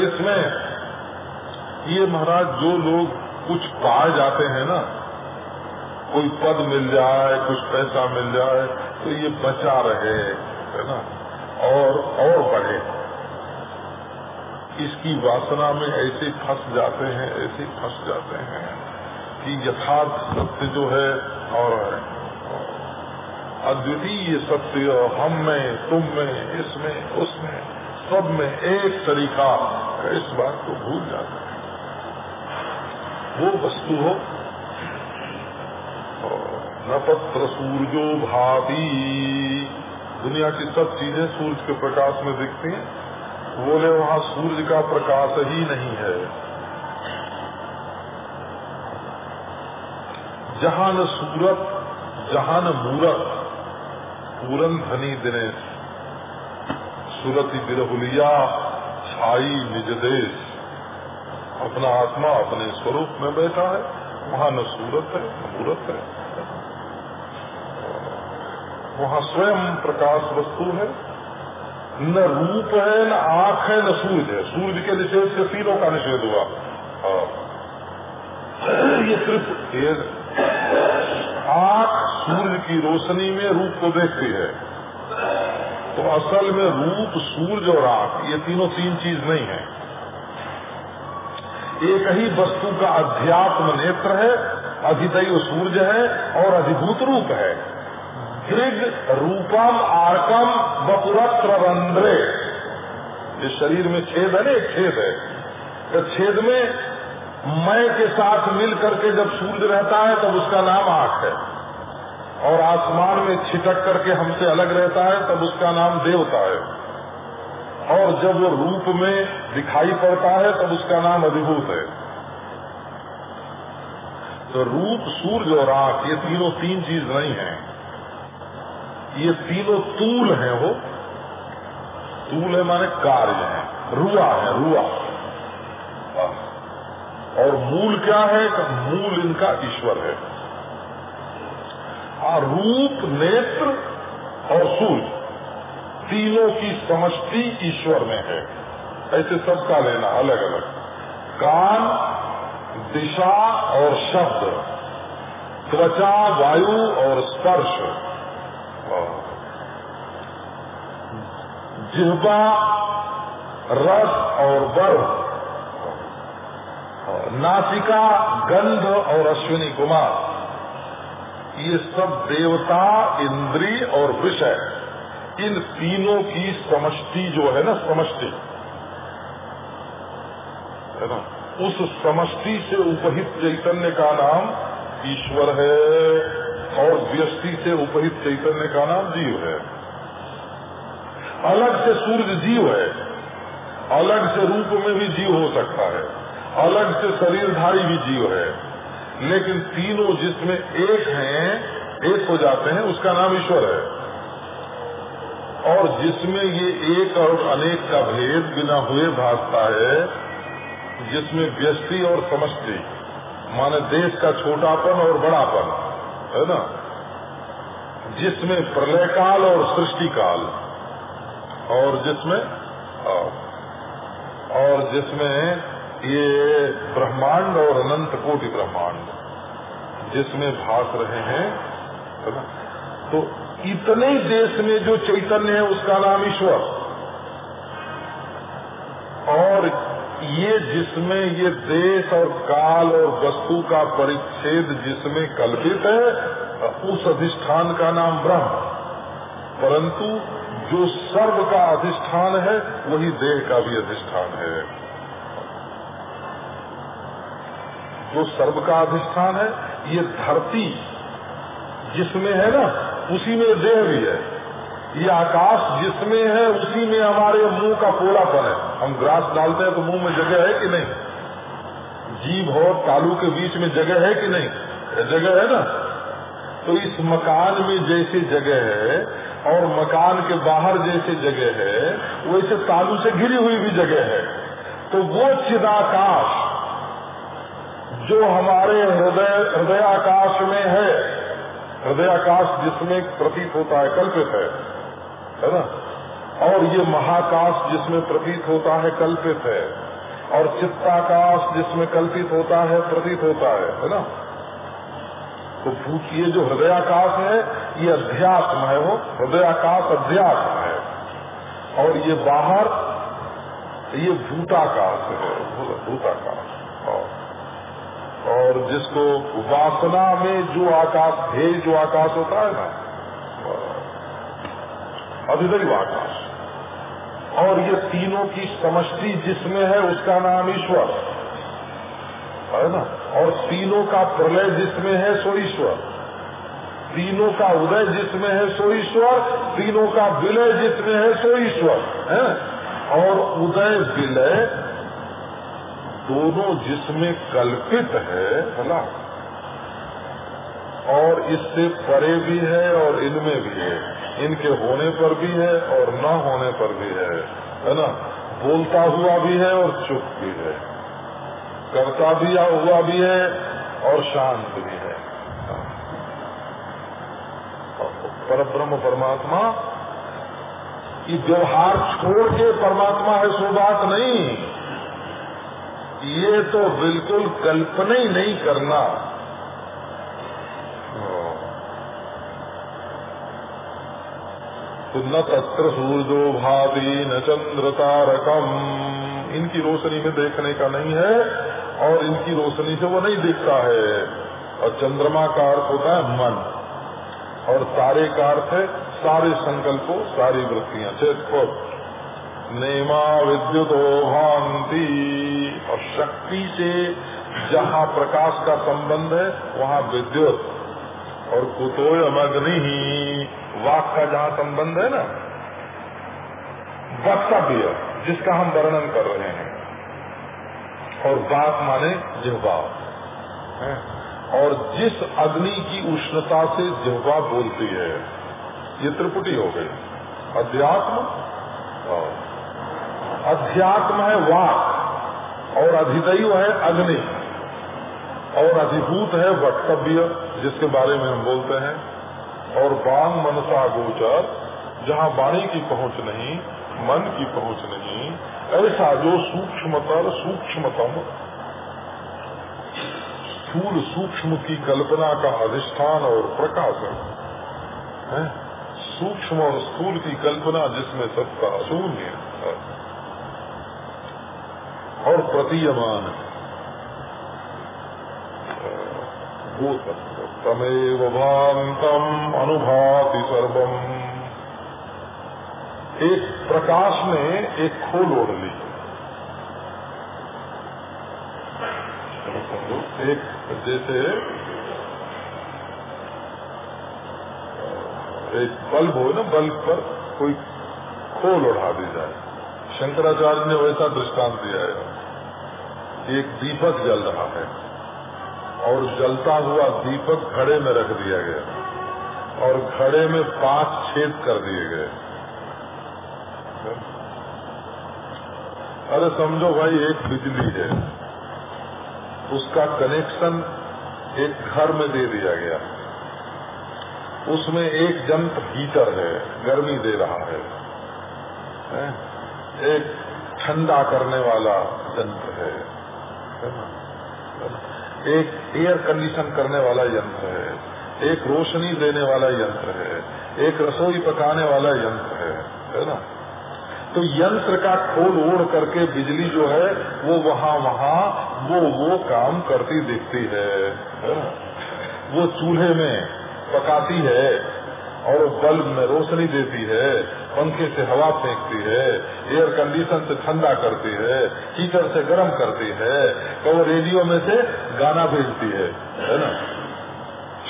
इसमें? ये महाराज, जो लोग कुछ पाए जाते हैं ना, कोई पद मिल जाए, कुछ पैसा मिल जाए तो ये बचा रहे, है ना? और और बढ़े। इसकी वासना में ऐसे फंस जाते हैं, ऐसे फंस जाते हैं कि यथार्थ सत्य जो है और अद्वितीय सत्य, हम में, तुम में इसमें उसमें सब में एक तरीका इस बात को भूल जाते हैं। वो वस्तु हो न पत्र सूर्यो भाभी दुनिया की सब चीज़ें सूरज के प्रकाश में दिखती हैं। बोले वहाँ सूर्य का प्रकाश ही नहीं है। जहाँ न सूरत जहाँ न मूरत, पूरन धनी दिनेश सूरत बिरहुलिया, छाई निज देश। अपना आत्मा अपने स्वरूप में बैठा है। वहाँ न सूरत है, न मूरत है। वहाँ स्वयं प्रकाश वस्तु है। न रूप है, न आँख है, न सूर्य है। सूर्य के निषेध से तीनों का निषेध हुआ। हाँ। ये सिर्फ़ आँख सूर्य की रोशनी में रूप को देखती है। तो असल में रूप, सूर्य और आँख, ये तीनों तीन चीज़ नहीं है। एक ही वस्तु का अध्यात्म नेत्र है अधिदय सूर्य है और अधिभूत रूप है। दृग रूपम आर्कम बपुरत्र रंध्रे ये शरीर में छेद है ना? एक छेद है। तो छेद में मय के साथ मिल करके जब सूर्य रहता है, तब उसका नाम आँख है। और आसमान में छिटक करके हमसे अलग रहता है, तब उसका नाम देवता है। और जब वो रूप में दिखाई पड़ता है, तब उसका नाम अधिभूत है। तो रूप, सूर्य और आँख ये तीनों तीन चीज़ नहीं है। ये तीनों तूल हैं वो। तूल है माने कार्य है। रुआ है, रुआ। और मूल क्या है? कि मूल इनका ईश्वर है। आ रूप, नेत्र और सूर्य तीनों की समष्टि ईश्वर में है। ऐसे सबका लेना अलग अलग। कान, दिशा और शब्द, त्वचा, वायु और स्पर्श। जिहबा रस और बर्फ़ नासिका, गंध और अश्विनी कुमार, ये सब देवता, इंद्री और विषय, इन तीनों की समष्टि जो है ना, समष्टि, है ना, उस समष्टि से उपहित चैतन्य का नाम ईश्वर है। और व्यष्टि से उपहित चैतन्य का नाम जीव है। अलग से सूर्य जीव है। अलग से रूप में भी जीव हो सकता है। अलग से शरीरधारी भी जीव है। लेकिन तीनों जिसमें एक हैं, एक हो जाते हैं, उसका नाम ईश्वर है। और जिसमें ये एक और अनेक का भेद बिना हुए भागता है, जिसमें व्यष्टि और समष्टि, माने देश का छोटापन और बड़ापन है ना? जिसमें प्रलय काल और सृष्टि काल और जिसमें और जिसमें ये ब्रह्मांड और अनंत कोटि ब्रह्मांड, जिसमें भास रहे हैं तो इतने देश में जो चैतन्य है, उसका नाम ईश्वर। ये जिसमें ये देश और काल और वस्तु का परिच्छेद जिसमें कल्पित है, उस अधिष्ठान का नाम ब्रह्म। परंतु जो सर्व का अधिष्ठान है, वही देह का भी अधिष्ठान है। जो सर्व का अधिष्ठान है, ये धरती जिसमें है ना, उसी में देह भी है। ये आकाश जिसमें है, उसी में हमारे मुँह का पोलापन है। हम ग्रास डालते हैं तो मुँह में जगह है कि नहीं? जीव और तालू के बीच में जगह है कि नहीं? जगह है ना? तो इस मकान में जैसी जगह है और मकान के बाहर जैसी जगह है, वैसे तालू से घिरी हुई भी जगह है। तो वो चिदाकाश जो हमारे हृदय, हृदयाकाश में है, हृदयाकाश जिसमें प्रतीत होता है कल्पित है है ना? और ये महाकाश जिसमें प्रतीत होता है कल्पित है और चित्ताकाश जिसमें कल्पित होता है प्रतीत होता है है ना? तो ये जो हृदयाकाश है ये अध्यात्म है वो हृदयाकाश अध्यात्म है। और ये बाहर ये भूताकाश है भूताकाश और, और जिसको वासना में जो आकाश ध्येय जो आकाश होता है ना अधिदैव आकाश और ये तीनों की समष्टि जिसमें है, उसका नाम ईश्वर। है ना? और तीनों का प्रलय जिसमें है, सो ईश्वर। तीनों का उदय जिसमें है, सो ईश्वर। तीनों का विलय जिसमें है, सो ईश्वर। है? और उदय, विलय दोनों जिसमें कल्पित है बोला और इससे परे भी है और इनमें भी है। इनके होने पर भी है और न होने पर भी है है ना? बोलता हुआ भी है और चुप भी है। करता भी हुआ भी है और शांत भी है। पर ब्रह्म परमात्मा की व्यवहार छोड़ के परमात्मा है, सो बात नहीं। ये तो बिल्कुल कल्पना ही नहीं करना तो न तत्र सूर्यो भावी न चंद्र तारकम इनकी रोशनी में देखने का नहीं है और इनकी रोशनी से वो नहीं दिखता है। और चंद्रमा का अर्थ होता है मन। और सारे का अर्थ है सारे संकल्पों, सारी वृत्तियाँ। चेत नेमा विद्युत भांति और शक्ति से जहाँ प्रकाश का संबंध है, वहाँ विद्युत। और कुतोय अग्नि। ही वाक का जहाँ संबंध है ना, वक्तव्य जिसका हम वर्णन कर रहे हैं। और बात माने जिहवा। और जिस अग्नि की उष्णता से जिहवा बोलती है, ये त्रिपुटी हो गई। अध्यात्म अध्यात्म है वाक, और अधिदैव है अग्नि, और अधिभूत है वक्तव्य जिसके बारे में हम बोलते हैं। और बांग मनसा गोचर जहाँ वाणी की पहुँच नहीं, मन की पहुँच नहीं, ऐसा जो सूक्ष्मतर सूक्ष्मतम, स्थूल सूक्ष्म की कल्पना का अधिष्ठान और प्रकाशन, है? सूक्ष्म और स्थूल की कल्पना जिसमें सत्ता शून्य और प्रतीयमान है। वो तत्व तमेव भान्तम अनुभूति सर्वम। एक प्रकाश ने एक खोल ओढ़ ली। एक जैसे, एक बल्ब हो ना, बल्ब पर कोई खोल उड़ा दी जाए। शंकराचार्य ने वैसा दृष्टांत दिया है। एक दीपक जल रहा है। और जलता हुआ दीपक घड़े में रख दिया गया और घड़े में पाँच छेद कर दिए गए। अरे समझो भाई एक बिजली है। उसका कनेक्शन एक घर में दे दिया गया। उसमें एक जंत्र हीटर है गर्मी दे रहा है, एक ठंडा करने वाला यंत्र है, एक एयर कंडीशन करने वाला यंत्र है एक रोशनी देने वाला यंत्र है एक रसोई पकाने वाला यंत्र है है ना तो यंत्र का खोल ओढ़ करके बिजली जो है वो वहाँ वहाँ वो वो काम करती दिखती है, है ना? वो चूल्हे में पकाती है और बल्ब में रोशनी देती है पंखे से हवा फेंकती है एयर कंडीशन से ठंडा करती है हीटर से गर्म करती है तो वो रेडियो में से गाना भेजती है है ना?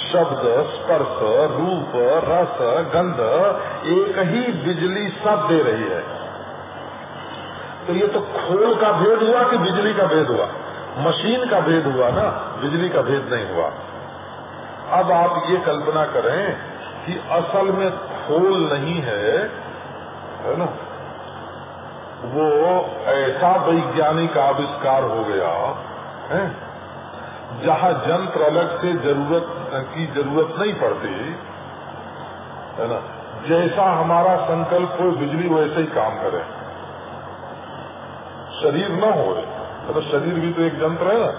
शब्द, स्पर्श, रूप, रस, गंध एक ही बिजली सब दे रही है। तो ये तो खोल का भेद हुआ कि बिजली का भेद हुआ? मशीन का भेद हुआ ना? बिजली का भेद नहीं हुआ। अब आप ये कल्पना करें कि असल में खोल नहीं है है ना? वो ऐसा वैज्ञानिक आविष्कार हो गया, है? जहाँ जंत्र अलग से ज़रूरत, की ज़रूरत नहीं पड़ती, है ना? जैसा हमारा संकल्प हो, बिजली वैसे ही काम करे। शरीर न हो तो शरीर भी तो एक यंत्र है ना?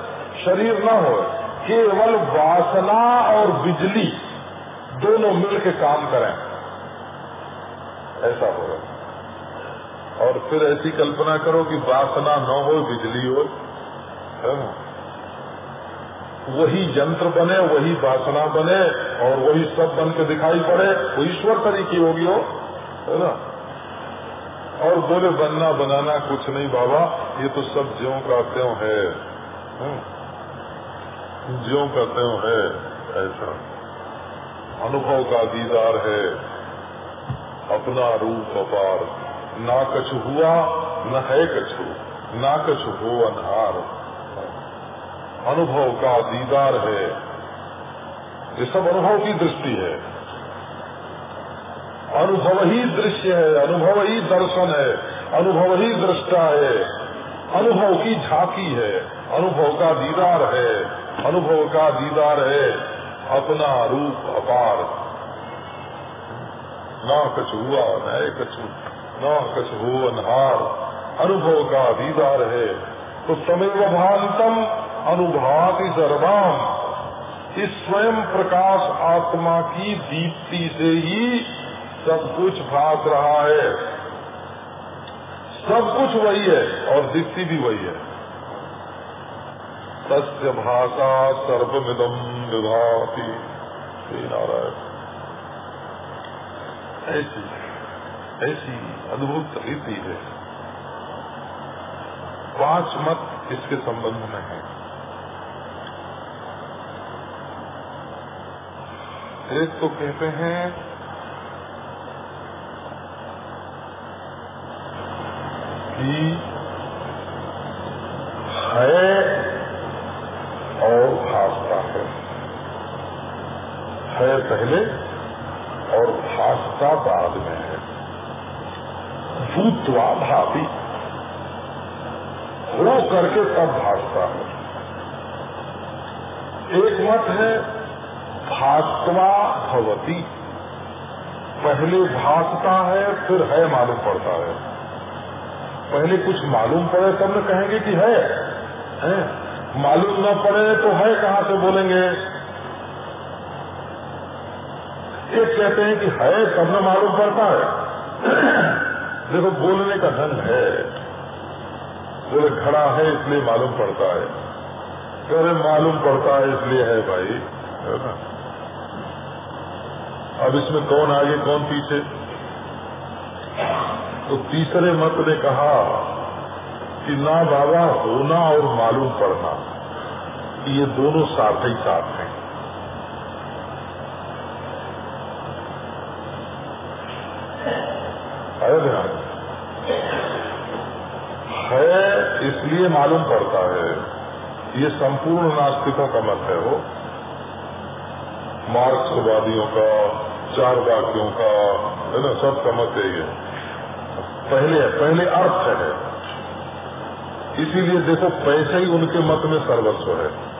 शरीर न हो, केवल वासना और बिजली दोनों मिलकर काम करें। ऐसा हो। और फिर ऐसी कल्पना करो कि वासना न हो, बिजली हो। वही यंत्र बने, वही वासना बने और वही सब बन के दिखाई पड़े, वो ईश्वर तरीके होगी हो है ना? और बोले, बनना, बनाना कुछ नहीं बाबा, ये तो सब ज्यो का त्यों है? ज्यो का त्यों है, ऐसा। अनुभव का दीदार है, अपना रूप अपार। ना कछु हुआ, न है कछु। ना कछु हो अनहार अनुभव का दीदार है। ये सब अनुभव की दृष्टि है। अनुभव ही दृश्य है, अनुभव ही दर्शन है, अनुभव ही दृष्टा है। अनुभव की झांकी है, अनुभव का दीदार है, अनुभव का दीदार है, अपना रूप अपार। ना कछ हुआ, न कछु। न कछ हो अनहार अनुभव का दीदार है तो तमेव भांतम अनुभाति सर्वाम। इस स्वयं प्रकाश आत्मा की दीप्ति से ही सब कुछ भाग रहा है। सब कुछ वही है और दीप्ति भी वही है। तस्य भाषा सर्वमिदम विभाति। नारायण। ऐसी ऐसी। अद्भुत रीति है। पाँच मत इसके संबंध में है। एक तो कहते हैं, कि है और भासता है। है पहले और भासता बाद में है भूतवा भावी हो करके तब भासता है। एक मत है भासवा भवती। पहले भागता है फिर है मालूम पड़ता है। पहले कुछ मालूम पड़े तब न कहेंगे कि है, है? मालूम न पड़े तो है कहाँ से बोलेंगे? एक कहते हैं कि है तब न मालूम पड़ता है। देखो बोलने का ढंग है। बोले खड़ा है, इसलिए मालूम पड़ता है। अरे मालूम पड़ता है, इसलिए है भाई। है अब इसमें कौन आगे, कौन पीछे? तो तीसरे मत ने कहा कि ना बाबा होना और मालूम पड़ना ये दोनों साथ ही साथ ध्यान है इसलिए मालूम पड़ता है। ये संपूर्ण नास्तिकों का मत है वो। मार्क्सवादियों का चार वाक्यों का, है ना, सब का मत है ये। पहले पहले अर्थ है। इसीलिए देखो, पैसे ही उनके मत में सर्वस्व है।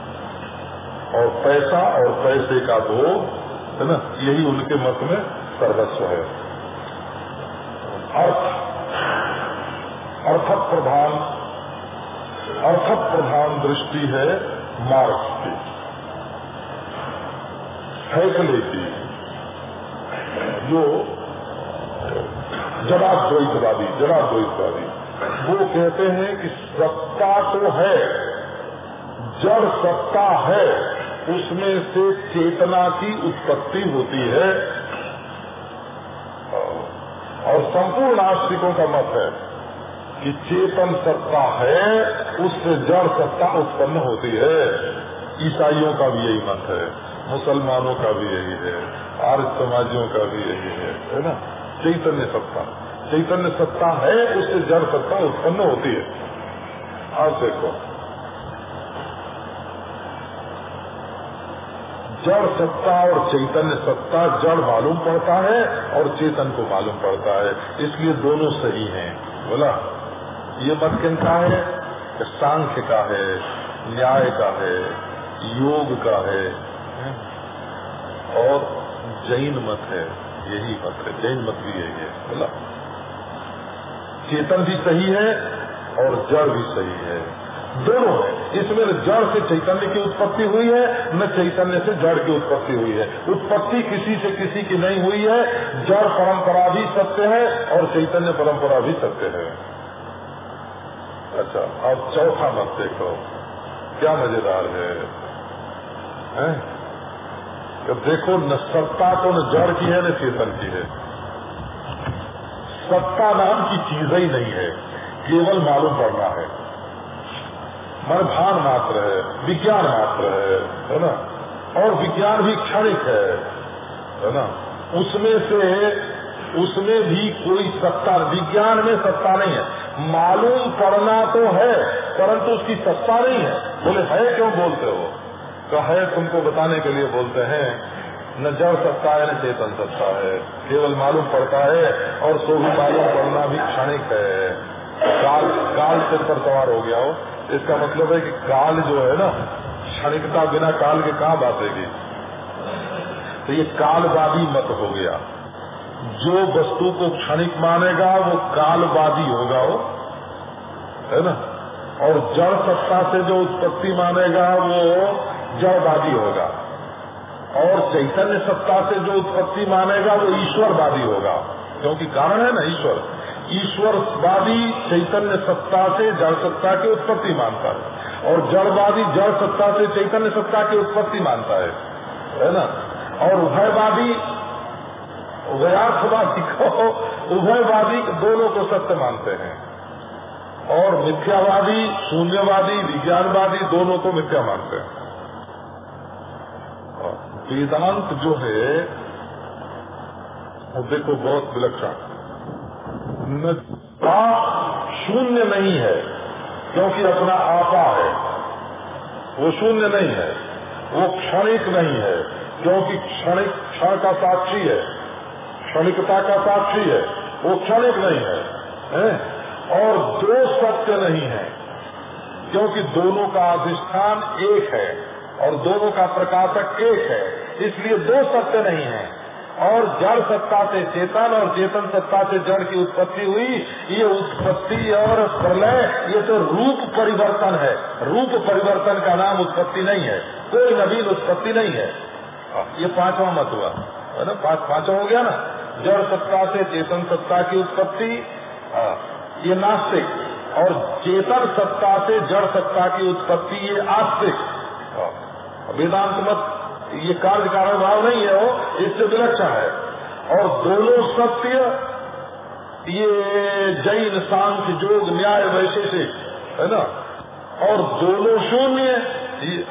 और पैसा और पैसे का दो, है ना, यही उनके मत में सर्वस्व है। अर्थ। अर्थक प्रधान अर्थ प्रधान दृष्टि है मार्क्स की फैसले की। जो जवाद्वैतवादी जवाद्वैतवादी वो कहते हैं कि सत्ता तो है, जड़ सत्ता है, उसमें से चेतना की उत्पत्ति होती है। और संपूर्ण आस्तिकों का मत है कि चेतन सत्ता है उससे जड़ सत्ता उत्पन्न होती है। ईसाइयों का भी यही मत है, मुसलमानों का भी यही है, आर्य समाजियों का भी यही है है ना? चैतन्य सत्ता। चैतन्य सत्ता है, उससे जड़ सत्ता उत्पन्न होती है। आप देखो। जड़ सत्ता और चैतन्य सत्ता जड़ मालूम पड़ता है और चेतन को मालूम पड़ता है, इसलिए दोनों सही हैं। बोला, ये मत कहता है सांख्य का है, न्याय का है, योग का है? और जैन मत है, यही मत है। जैन मत भी यही है, बोला। चेतन भी सही है और जड़ भी सही है। दोनों है। इसमें न जड़ से चैतन्य की उत्पत्ति हुई है, न चैतन्य से जड़ की उत्पत्ति हुई है। उत्पत्ति किसी से किसी की नहीं हुई है। जड़ परंपरा भी सत्य है और चैतन्य परंपरा भी सत्य है। अच्छा अब चौथा मत देखो। क्या मज़ेदार है, है? देखो न सत्ता तो न जड़ की है न चेतन की है। सत्ता नाम की चीज़ ही नहीं है केवल मालूम पड़ना है। मन भान मात्र है विज्ञान मात्र है है ना? और विज्ञान भी क्षणिक है है ना? उसमें से उसमें भी कोई सत्ता विज्ञान में सत्ता नहीं है। मालूम पड़ना तो है, परंतु उसकी सत्ता नहीं है। बोले, है क्यों बोलते हो? तो है तुमको बताने के लिए बोलते हैं, न जड़ सत्ता है, न चेतन सत्ता है। केवल मालूम पड़ता है और सो भी मालूम पड़ना भी क्षणिक है। काल काल सिर पर सवार हो गया हो। इसका मतलब है कि काल जो है ना, क्षणिकता बिना काल के कहा बातेगी? तो ये कालवादी मत हो गया। जो वस्तु को क्षणिक मानेगा, वो कालवादी होगा वो। है ना? और जड़ सत्ता से जो उत्पत्ति मानेगा, वो जड़वादी होगा। और चैतन्य सत्ता से जो उत्पत्ति मानेगा, वो ईश्वरवादी होगा। क्योंकि कारण है ना ईश्वर। ईश्वरवादी चैतन्य सत्ता से जड़ सत्ता की उत्पत्ति मानता है। और जड़वादी जड़ सत्ता से चैतन्य सत्ता की उत्पत्ति मानता है। है ना? और उभयवादी उभयार्थवादी को उभयवादी दोनों को सत्य मानते हैं। और मिथ्यावादी, शून्यवादी, विज्ञानवादी दोनों को मिथ्या मानते हैं। वेदांत जो है, वो देखो बहुत विलक्षण। शून्य नहीं है, क्योंकि अपना आपा है। वो शून्य नहीं है। वो क्षणिक नहीं है, क्योंकि क्षणिक क्षण का साक्षी है। क्षणिकता का साक्षी है। वो क्षणिक नहीं है, है? और दो सत्य नहीं है क्योंकि दोनों का अधिष्ठान एक है और दोनों का प्रकाशक एक है। इसलिए दो सत्य नहीं है। और जड़ सत्ता से चेतन और चेतन सत्ता से जड़ की उत्पत्ति हुई ये उत्पत्ति और प्रलय ये तो रूप परिवर्तन है। रूप परिवर्तन का नाम उत्पत्ति नहीं है। कोई नवीन उत्पत्ति नहीं है। ये पांचवा मत हुआ है ना? पाँच पांचवा हो गया ना? जड़ सत्ता से चेतन सत्ता की उत्पत्ति ये नास्तिक, और चेतन सत्ता से जड़ सत्ता की उत्पत्ति, ये आस्तिक। वेदांत मत, ये कार्य कारण भाव नहीं है वो, इससे विलक्षण है। और दोनों सत्य, ये जैन, सांख्य जोग न्याय, वैशेषिक, है ना? और दोनों शून्य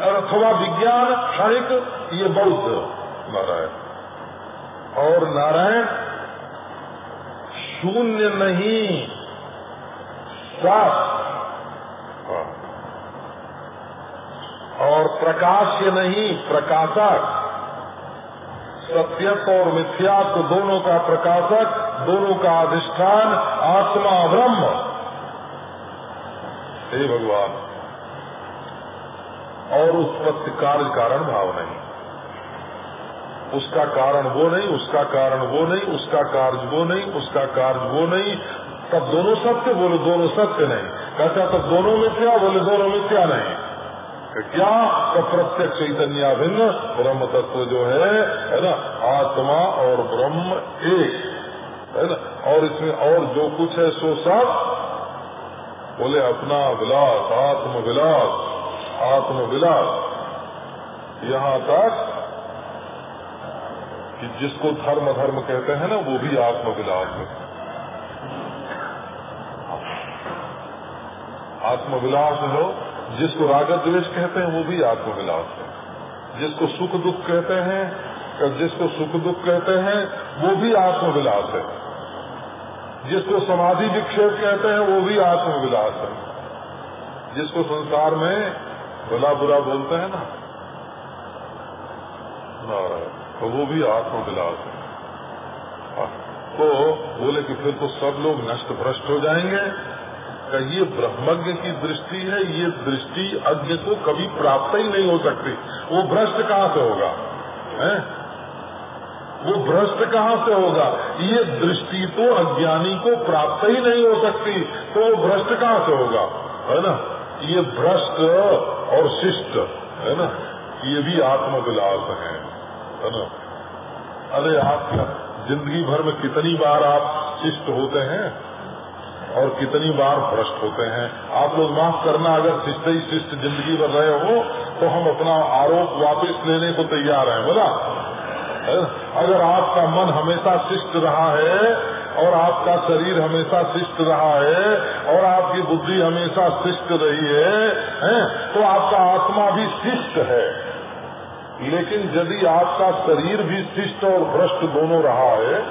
अथवा विज्ञान, क्षणिक, ये बौद्ध नारायण और नारायण शून्य नहीं हाँ। और प्रकाश्य नहीं, प्रकाशक। सत्यत्व और मिथ्यात्व दोनों का प्रकाशक, दोनों का अधिष्ठान, आत्मा ब्रह्म। हे भगवान। और उस उत्पत्ति कार्य कारण भाव नहीं। उसका कारण वो नहीं, उसका कारण वो नहीं, उसका कार्य वो नहीं, उसका कार्य वो नहीं। तब दोनों सत्य, बोले दोनों सत्य नहीं। कहता तब दोनों में क्या बोले दोनों में क्या नहीं। क्या? तो प्रत्यक्ष चैतन्य भिन्न ब्रह्म तत्व जो है है ना, आत्मा और ब्रह्म एक, है ना। और इसमें और जो कुछ है, सो सब, बोले अपना विलास आत्म विलास आत्म विलास यहाँ तक कि जिसको धर्म धर्म कहते हैं ना, वो भी आत्मविलास है। आत्मविलास हो, जिसको रागत द्वेष कहते हैं, वो भी आत्मविलास है। जिसको सुख दुख कहते हैं जिसको सुख दुख कहते हैं, वो भी आत्मविलास है। जिसको समाधि विक्षेप कहते हैं, वो भी आत्मविलास है। जिसको संसार में भला बुरा बोलते हैं ना तो वो भी आत्मविलास है। हाँ, तो बोले कि फिर तो सब लोग नष्ट भ्रष्ट हो जाएँगे। का ये ब्रह्मज्ञ की दृष्टि है? ये दृष्टि अज्ञ को कभी प्राप्त ही नहीं हो सकती। वो भ्रष्ट कहाँ से होगा? है? वो भ्रष्ट कहाँ से होगा? ये दृष्टि तो अज्ञानी को प्राप्त ही नहीं हो सकती तो वो भ्रष्ट कहाँ से होगा? है ना? ये भ्रष्ट और शिष्ट है ना? ये भी आत्मविलास है। है ना? अरे आप ज़िंदगी भर में कितनी बार आप शिष्ट होते हैं और कितनी बार भ्रष्ट होते हैं। आप लोग माफ़ करना अगर शिष्ट ही शिष्ट ज़िंदगी भर रहे हो तो हम अपना आरोप वापस लेने को तैयार हैं बोला? अगर आपका मन हमेशा शिष्ट रहा है और आपका शरीर हमेशा शिष्ट रहा है और आपकी बुद्धि हमेशा शिष्ट रही है, है? तो आपका आत्मा भी शिष्ट है। लेकिन यदि आपका शरीर भी शिष्ट और भ्रष्ट दोनों रहा है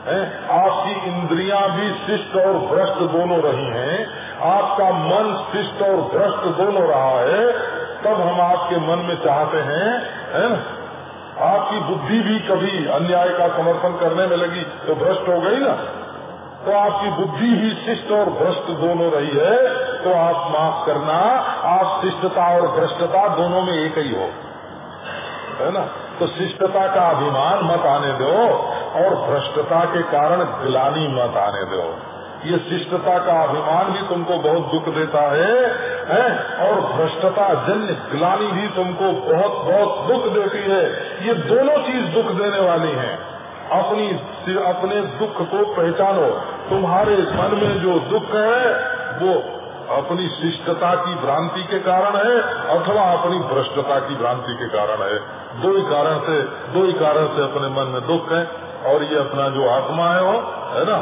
है, आपकी इंद्रियाँ भी शिष्ट और भ्रष्ट दोनों रही हैं, आपका मन शिष्ट और भ्रष्ट दोनों रहा है, तब हम आपके मन में चाहते हैं, है आपकी बुद्धि भी कभी अन्याय का समर्थन करने में लगी तो भ्रष्ट हो गई ना? तो आपकी बुद्धि ही शिष्ट और भ्रष्ट दोनों रही है तो आप माफ़ करना, आप शिष्टता और भ्रष्टता दोनों में एक ही हो। है ना? तो शिष्टता का अभिमान मत आने दो और भ्रष्टता के कारण गिलानी मत आने दो। ये शिष्टता का अभिमान भी तुमको बहुत दुख देता है, है? और भ्रष्टता जन्य गिलानी भी तुमको बहुत बहुत दुख देती है। ये दोनों चीज़ दुख देने वाली हैं। अपनी अपने दुख को पहचानो। तुम्हारे मन में जो दुख है वो अपनी शिष्टता की भ्रांति के कारण है अथवा अपनी भ्रष्टता की भ्रांति के कारण है। दो ही कारण से, दो ही कारण से अपने मन में दुख है और ये अपना जो आत्मा है वो, है ना,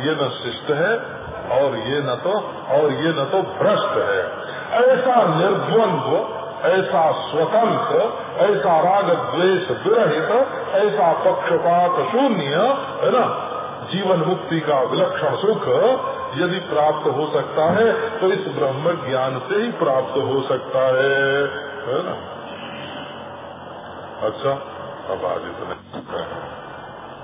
ये न शिष्ट है और ये न तो और ये न तो भ्रष्ट है। ऐसा निर्द्वंद ऐसा स्वतंत्र, ऐसा राग द्वेष विरहित, ऐसा पक्षपात शून्य, है ना, जीवन मुक्ति का विलक्षण सुख यदि प्राप्त हो सकता है तो इस ब्रह्म ज्ञान से ही प्राप्त हो सकता है। है ना? अच्छा अब आज इतने